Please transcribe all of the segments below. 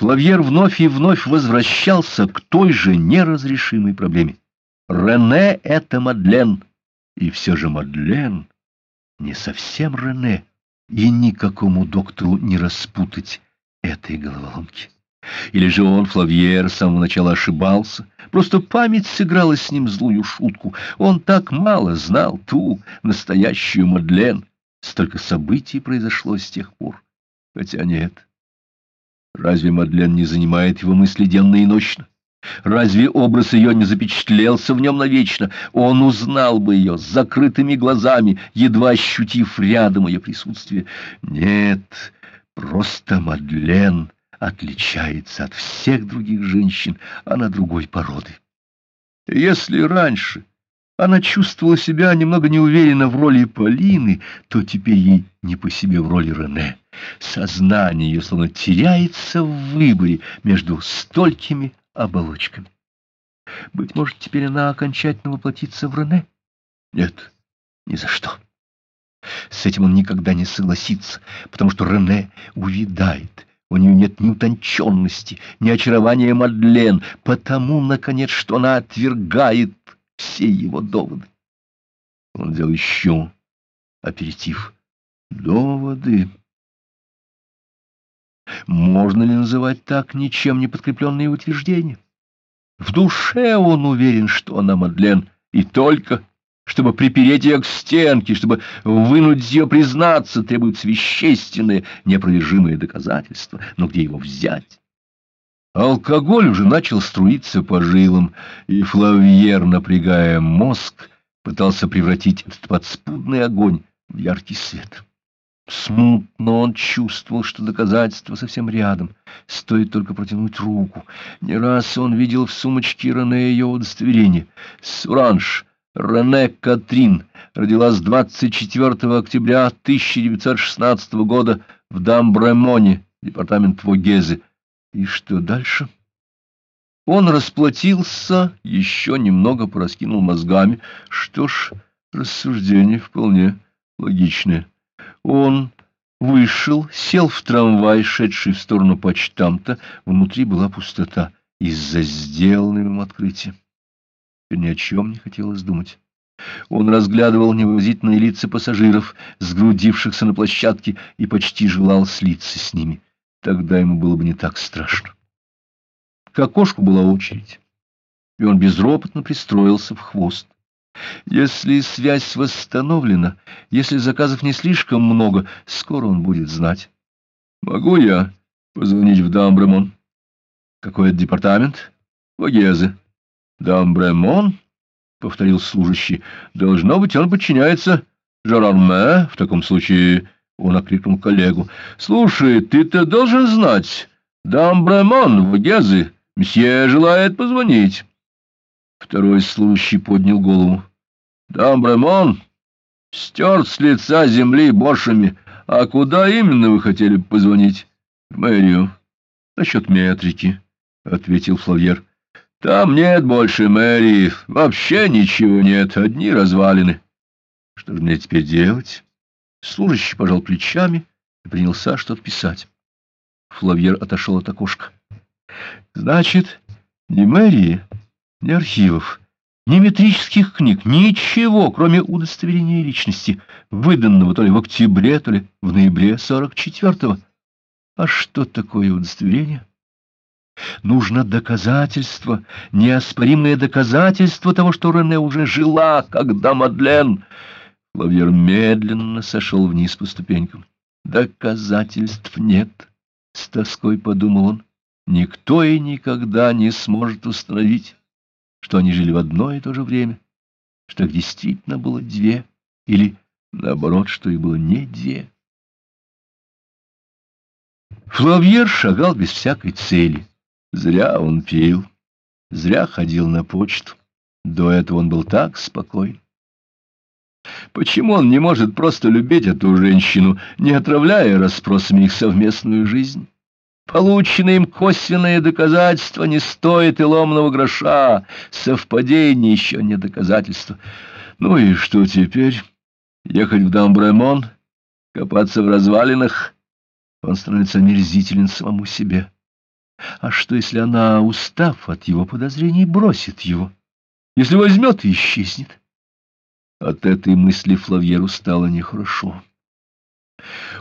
Флавьер вновь и вновь возвращался к той же неразрешимой проблеме. Рене — это Мадлен, и все же Мадлен не совсем Рене, и никакому доктору не распутать этой головоломки. Или же он, Флавьер, с самого начала ошибался, просто память сыграла с ним злую шутку. Он так мало знал ту настоящую Мадлен. Столько событий произошло с тех пор. Хотя нет. Разве Мадлен не занимает его мысли денно и ночно? Разве образ ее не запечатлелся в нем навечно? Он узнал бы ее с закрытыми глазами, едва ощутив рядом ее присутствие. Нет, просто Мадлен отличается от всех других женщин, она другой породы. Если раньше она чувствовала себя немного неуверенно в роли Полины, то теперь ей не по себе в роли Рене. Сознание ее словно теряется в выборе между столькими оболочками. Быть может, теперь она окончательно воплотится в Рене? Нет, ни за что. С этим он никогда не согласится, потому что Рене увядает. У нее нет ни утонченности, ни очарования Мадлен, потому, наконец, что она отвергает все его доводы. Он взял еще аперитив. Доводы. Можно ли называть так ничем не подкрепленные утверждения? В душе он уверен, что она Мадлен, и только, чтобы припереть ее к стенке, чтобы вынуть ее признаться, требуется вещественное, неопровержимое доказательство. Но где его взять? Алкоголь уже начал струиться по жилам, и Флавьер, напрягая мозг, пытался превратить этот подспудный огонь в яркий свет. Смутно он чувствовал, что доказательство совсем рядом, стоит только протянуть руку. Не раз он видел в сумочке Рене ее удостоверение. Суранж, Рене Катрин, родилась 24 октября 1916 года в Дамбремоне, департамент Вогезы. И что дальше? Он расплатился, еще немного пораскинул мозгами. Что ж, рассуждение вполне логичное. Он вышел, сел в трамвай, шедший в сторону почтамта. Внутри была пустота из-за сделанного им открытия. Ни о чем не хотелось думать. Он разглядывал невозительные лица пассажиров, сгрудившихся на площадке, и почти желал слиться с ними. Тогда ему было бы не так страшно. К окошку была очередь, и он безропотно пристроился в хвост. Если связь восстановлена, если заказов не слишком много, скоро он будет знать. Могу я позвонить в Дамбремон? Какой это департамент? Вагезы. Дамбремон? — повторил служащий. Должно быть, он подчиняется Жерарме. В таком случае он окликнул коллегу. Слушай, ты-то должен знать. Дамбремон, Вагезы. Мсье желает позвонить. Второй служащий поднял голову. Дамбремон стерт с лица земли бошами. А куда именно вы хотели позвонить? В мэрию. Насчет метрики, — ответил Флавьер. Там нет больше мэрии. Вообще ничего нет, одни развалины. Что же мне теперь делать? Служащий пожал плечами и принялся что-то писать. Флавьер отошел от окошка. — Значит, ни мэрии, ни архивов, ни метрических книг, ничего, кроме удостоверения личности, выданного то ли в октябре, то ли в ноябре 44-го. А что такое удостоверение? Нужно доказательство, неоспоримое доказательство того, что Рене уже жила, когда Мадлен... Лавьер медленно сошел вниз по ступенькам. Доказательств нет, с тоской подумал он. Никто и никогда не сможет установить, что они жили в одно и то же время, что их действительно было две, или, наоборот, что их было не две. Флавьер шагал без всякой цели. Зря он пил, зря ходил на почту. До этого он был так спокоен. Почему он не может просто любить эту женщину, не отравляя расспросами их совместную жизнь? Полученные им косвенные доказательства не стоят и ломного гроша, совпадение еще не доказательство. Ну и что теперь? Ехать в Дамбремон, копаться в развалинах? Он становится мерзителен самому себе. А что, если она, устав от его подозрений, бросит его? Если возьмет и исчезнет? От этой мысли Флавьеру стало нехорошо.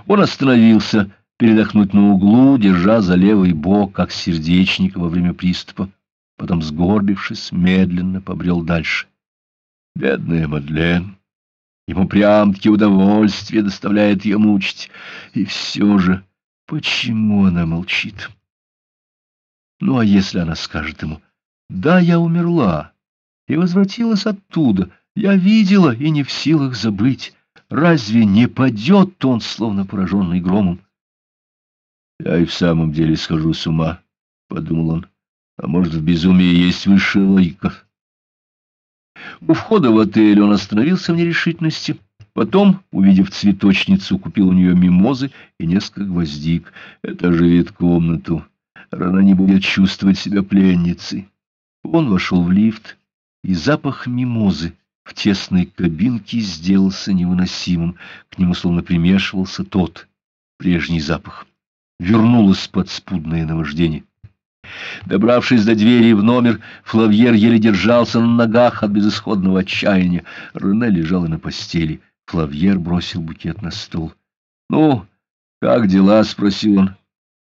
Он остановился передохнуть на углу, держа за левый бок, как сердечник во время приступа. Потом, сгорбившись, медленно побрел дальше. Бедная Мадлен! Ему прям-таки удовольствие доставляет ее мучить. И все же, почему она молчит? Ну, а если она скажет ему, «Да, я умерла и возвратилась оттуда, я видела и не в силах забыть, разве не падет он, словно пораженный громом?» «Я и в самом деле схожу с ума», — подумал он, «а может, в безумии есть высшая логика». У входа в отель он остановился в нерешительности. Потом, увидев цветочницу, купил у нее мимозы и несколько гвоздик. Это оживит комнату. Рана не будет чувствовать себя пленницей. Он вошел в лифт, и запах мимозы в тесной кабинке сделался невыносимым. К нему словно примешивался тот прежний запах. Вернулось подспудное наваждение. Добравшись до двери в номер, Флавьер еле держался на ногах от безысходного отчаяния. Рене лежала на постели. Флавьер бросил букет на стол. — Ну, как дела? — спросил он.